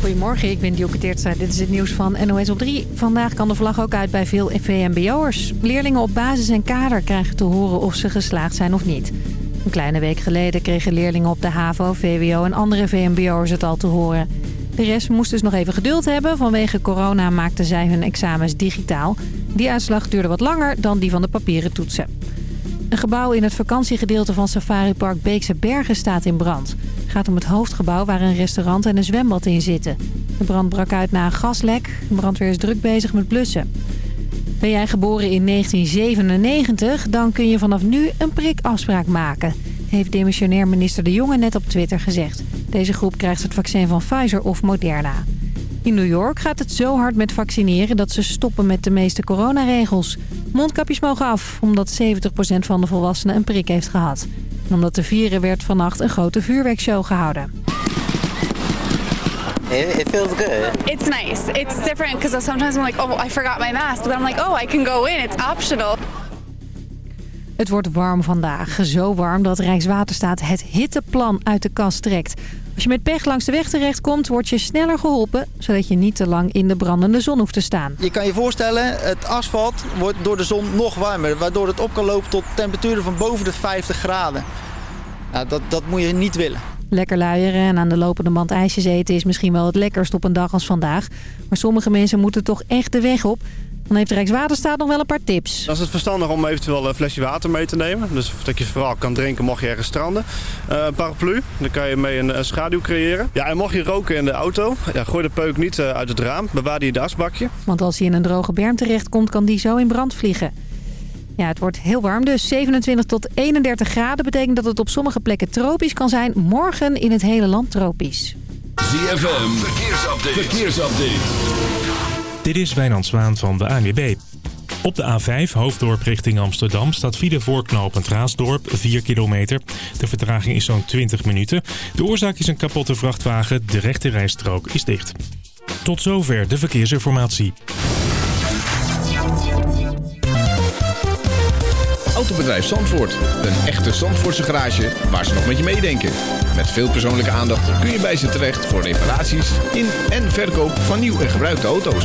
Goedemorgen, ik ben Dioke. Dit is het nieuws van NOS op 3. Vandaag kan de vlag ook uit bij veel VMBO'ers. Leerlingen op basis en kader krijgen te horen of ze geslaagd zijn of niet. Een kleine week geleden kregen leerlingen op de HAVO, VWO en andere VMBO'ers het al te horen. De rest moest dus nog even geduld hebben. Vanwege corona maakten zij hun examens digitaal. Die uitslag duurde wat langer dan die van de papieren toetsen. Een gebouw in het vakantiegedeelte van Safari Park Beekse Bergen staat in brand. Het gaat om het hoofdgebouw waar een restaurant en een zwembad in zitten. De brand brak uit na een gaslek. De brandweer is druk bezig met blussen. Ben jij geboren in 1997, dan kun je vanaf nu een prikafspraak maken... heeft demissionair minister De Jonge net op Twitter gezegd. Deze groep krijgt het vaccin van Pfizer of Moderna. In New York gaat het zo hard met vaccineren dat ze stoppen met de meeste coronaregels. Mondkapjes mogen af, omdat 70% van de volwassenen een prik heeft gehad. En omdat te vieren werd vannacht een grote vuurwerkshow gehouden. It, feels good. It's nice. It's different because sometimes I'm like, oh, I forgot my mask. But I'm like, oh, I can go in. It's optional. Het wordt warm vandaag. Zo warm dat Rijkswaterstaat het hitteplan uit de kast trekt. Als je met pech langs de weg terechtkomt, word je sneller geholpen... zodat je niet te lang in de brandende zon hoeft te staan. Je kan je voorstellen, het asfalt wordt door de zon nog warmer... waardoor het op kan lopen tot temperaturen van boven de 50 graden. Nou, dat, dat moet je niet willen. Lekker luieren en aan de lopende band ijsjes eten is misschien wel het lekkerst op een dag als vandaag. Maar sommige mensen moeten toch echt de weg op. Dan heeft Rijkswaterstaat nog wel een paar tips. Dan is het verstandig om eventueel een flesje water mee te nemen. Dus dat je vooral kan drinken mocht je ergens stranden. Uh, een paraplu, dan kan je mee een, schaduw creëren. Ja, en mocht je roken in de auto, ja, gooi de peuk niet uh, uit het raam. Bewaar die in de asbakje. Want als hij in een droge berm terechtkomt, kan die zo in brand vliegen. Ja, het wordt heel warm dus. 27 tot 31 graden betekent dat het op sommige plekken tropisch kan zijn. Morgen in het hele land tropisch. ZFM, verkeersupdate. verkeersupdate. Dit is Wijnand Zwaan van de ANWB. Op de A5, hoofddorp richting Amsterdam, staat file voorknopend Raasdorp, 4 kilometer. De vertraging is zo'n 20 minuten. De oorzaak is een kapotte vrachtwagen, de rechte rijstrook is dicht. Tot zover de verkeersinformatie. Autobedrijf Zandvoort. Een echte Zandvoortse garage waar ze nog met je meedenken. Met veel persoonlijke aandacht kun je bij ze terecht voor reparaties in en verkoop van nieuw en gebruikte auto's.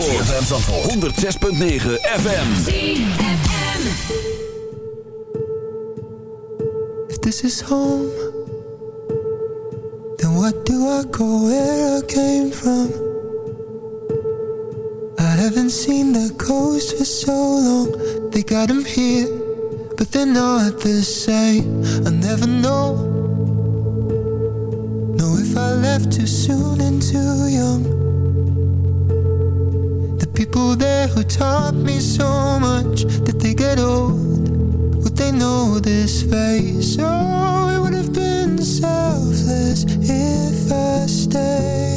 106.9 FM. If this is home, then what do I go where I came from? I haven't seen the coast for so long. They got him here, but they're not the same. people there who taught me so much Did they get old? Would they know this face? Oh, it would have been selfless if I stayed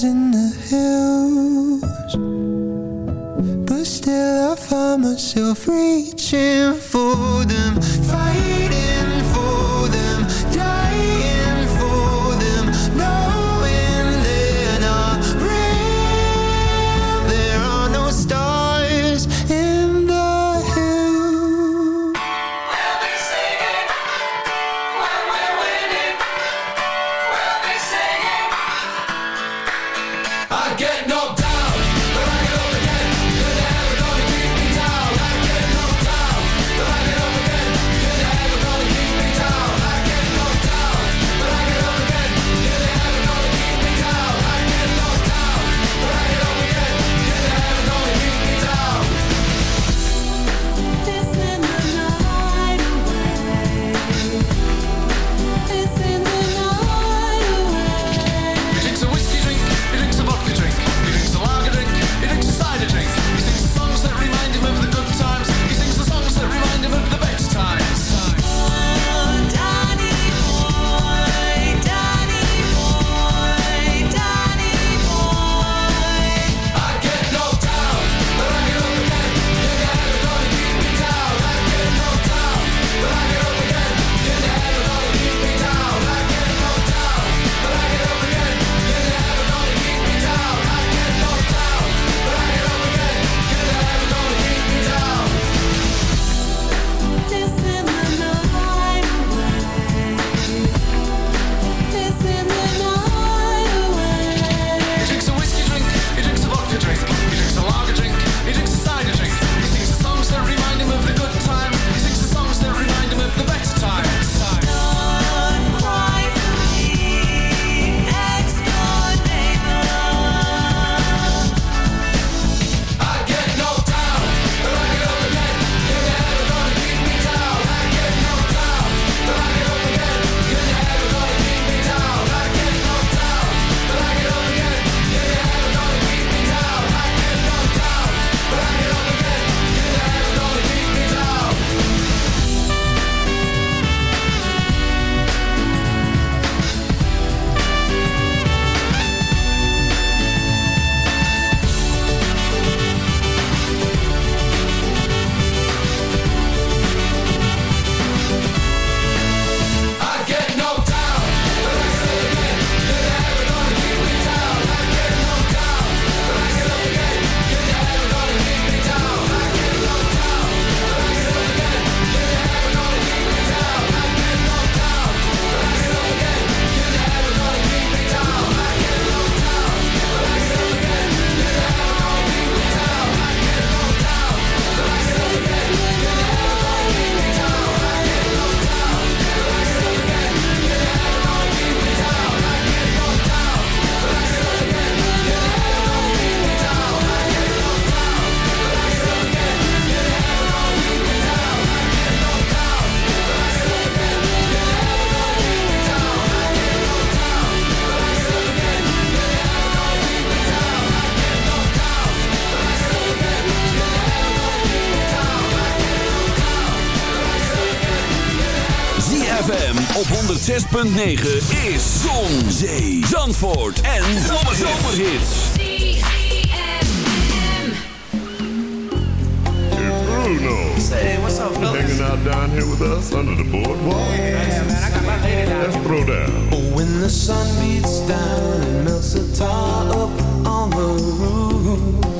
stars in the hills. But still I find myself reaching Op 106.9 is Zon, Zee, Zandvoort en Zomerhits. Bruno. Say, what's up, fellas? Hanging out down here with us under the boardwalk. Oh, yeah, man, I got my lady down. Let's throw down. Oh, when the sun beats down and melts the tar up on the roof.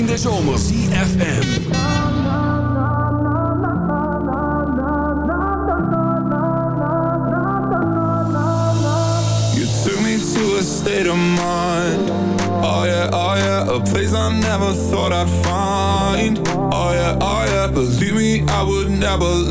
Berging der zomer. CFM. You took me to a state of mind. Oh yeah, oh yeah. A place I never thought I'd find. Oh yeah, oh yeah. Believe me, I would never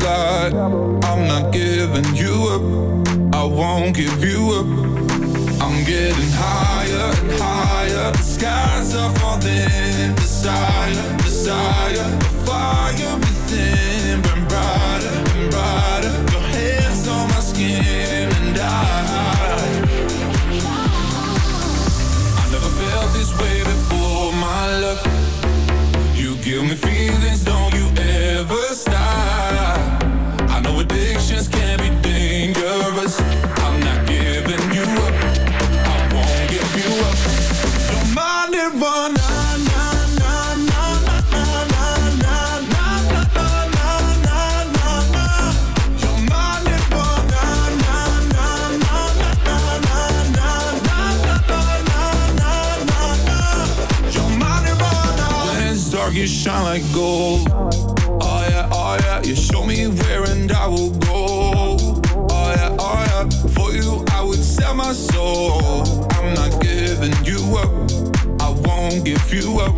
you shine like gold. Oh yeah, oh yeah, you show me where and I will go. Oh yeah, oh yeah, for you I would sell my soul. I'm not giving you up. won't give you up.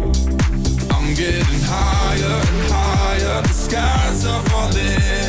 I'm getting higher and higher, the skies are falling.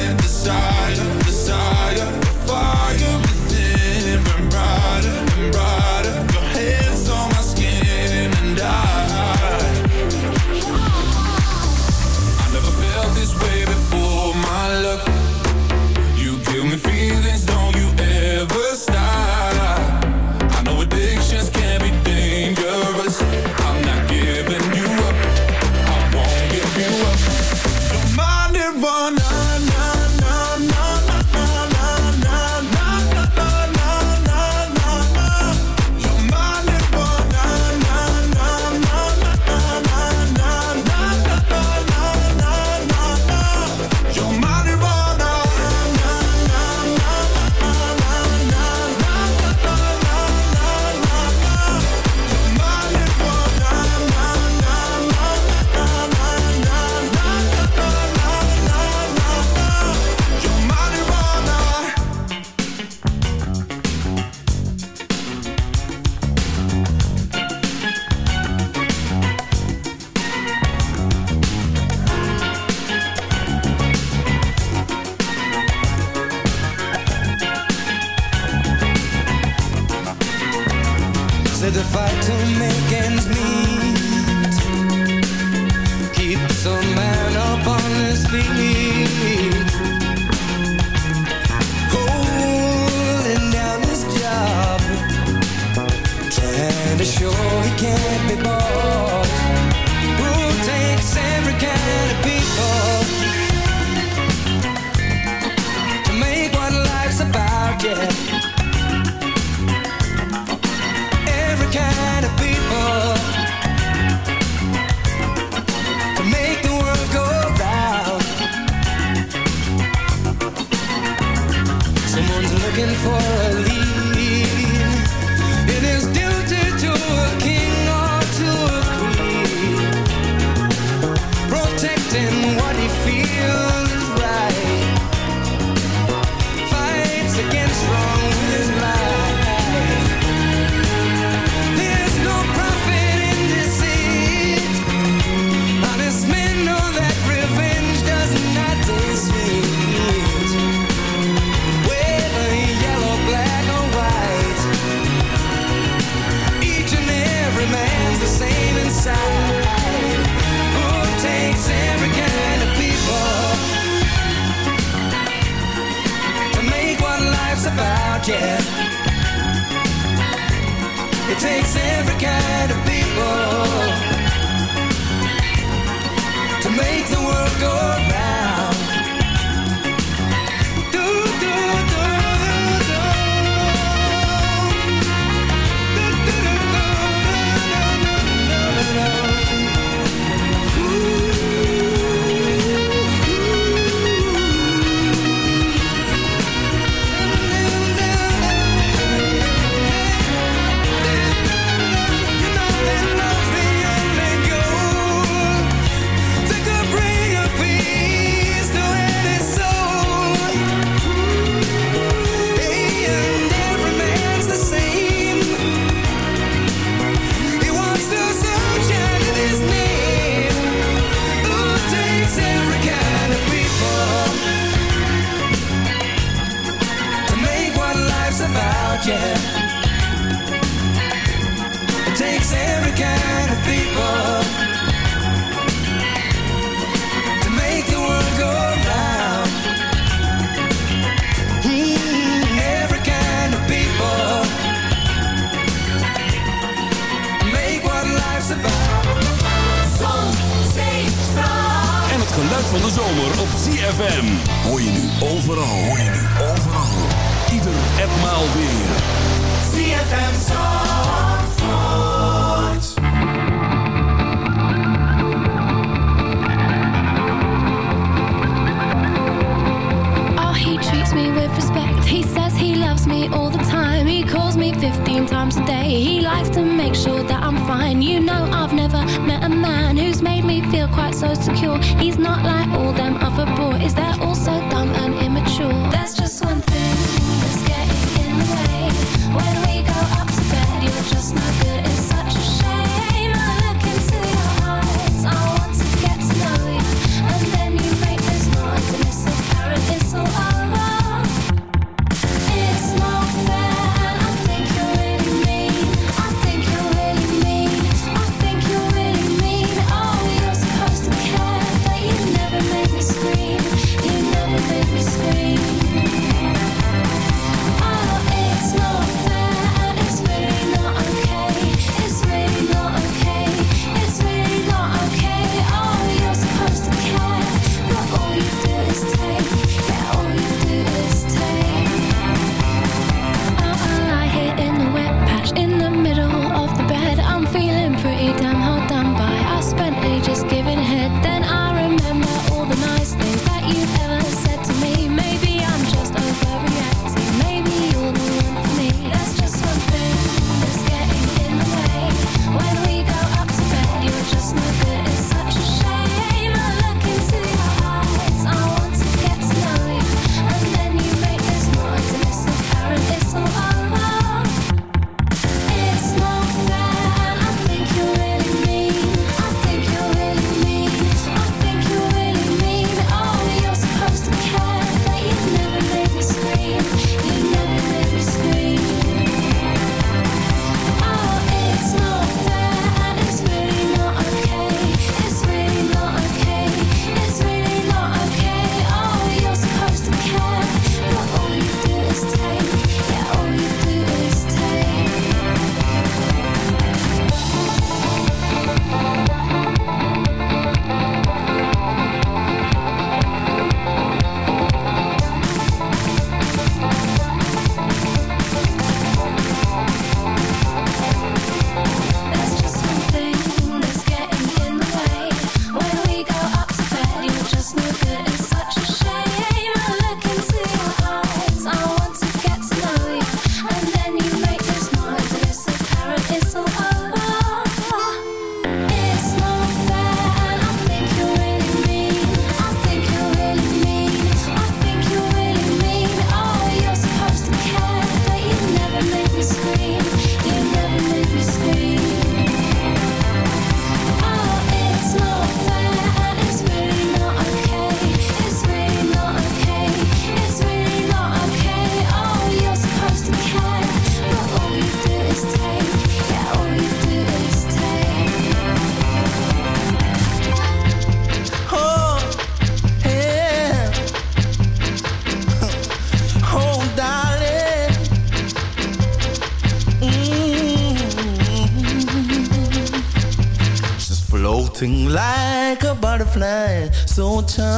night, so tough.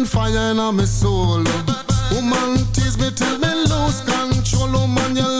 burning fire in my soul. Woman, tease me till me lose control. man. you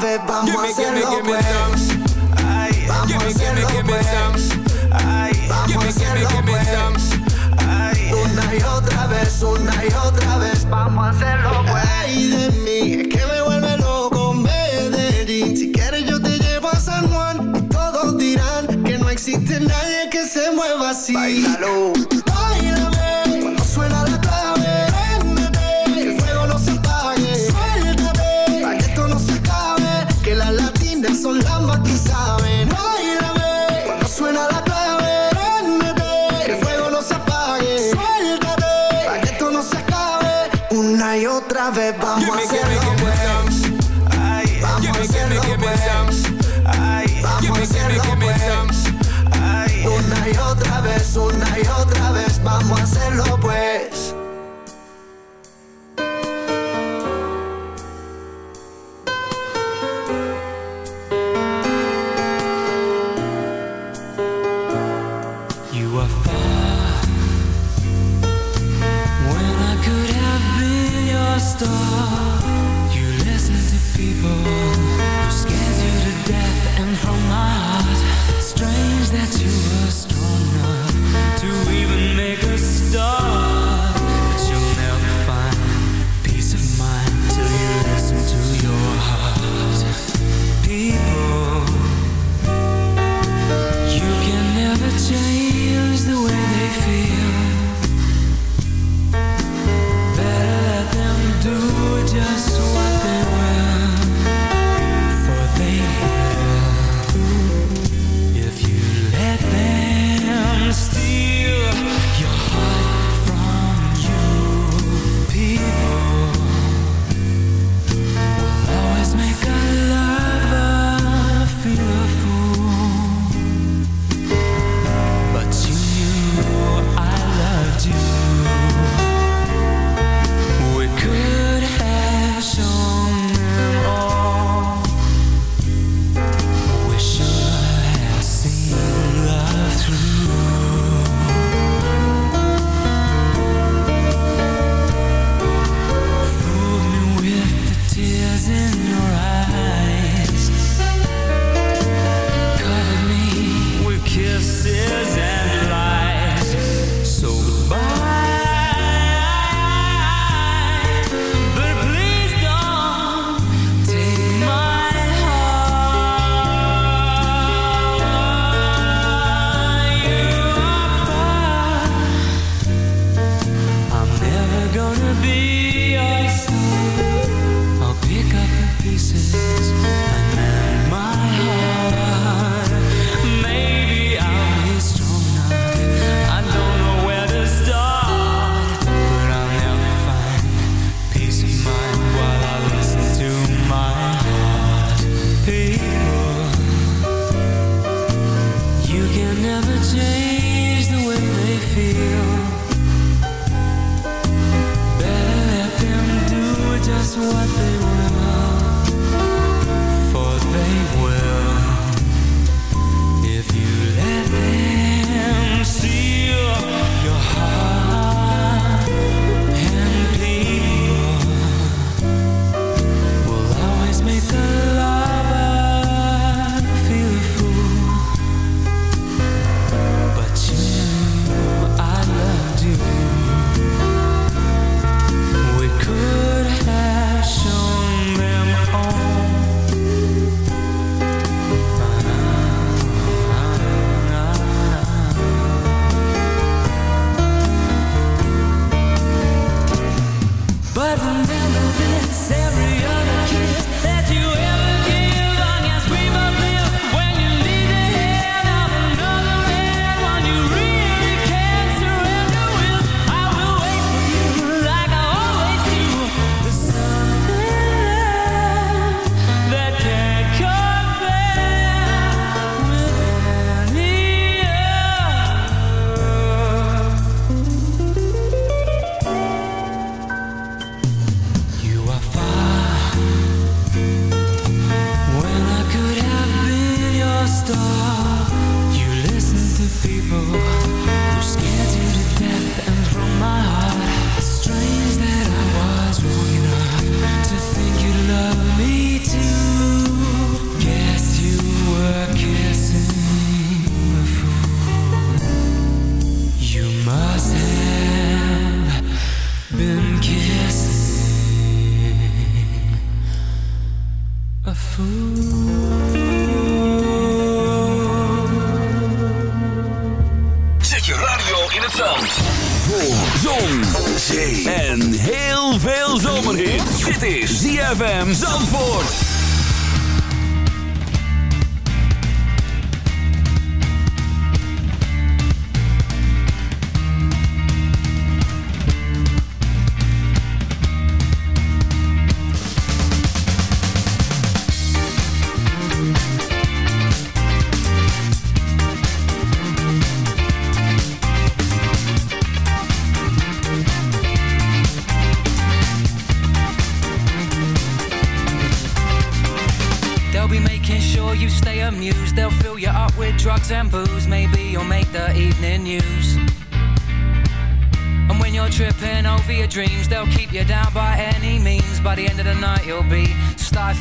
Pues. vamos a hacerlo give pues. Vamos a hacerlo give pues. Vamos a hacerlo pues. Una y otra vez, una y otra vez, vamos a hacerlo pues. Ay, de mí, es que me vuelve loco Medellín. Si quieres yo te llevo a San Juan y todos dirán que no existe nadie que se mueva así. Bailalo.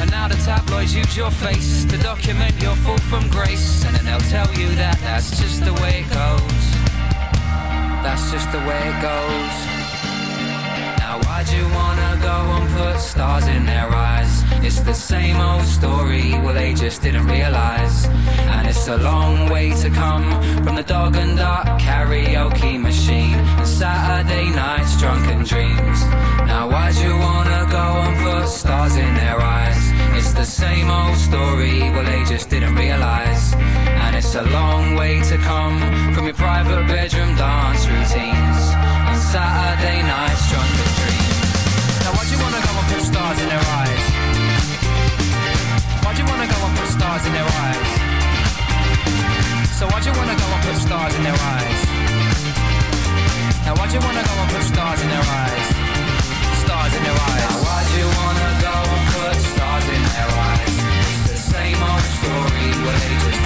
And now the tabloids use your face to document your fall from grace. And then they'll tell you that that's just the way it goes. That's just the way it goes. Now why'd you wanna go and put stars in their eyes? It's the same old story, well they just didn't realise. And it's a long way to come from the dog and duck karaoke machine and Saturday nights drunken dreams. Private bedroom dance routines on Saturday nights drunken dreams. Now why'd you wanna go and put stars in their eyes? Why'd you wanna go and put stars in their eyes? So why'd you wanna go and put stars in their eyes? Now why'd you wanna go and put stars in their eyes? Stars in their eyes. Now why'd you wanna go and put stars in their eyes? It's the same old story, well they just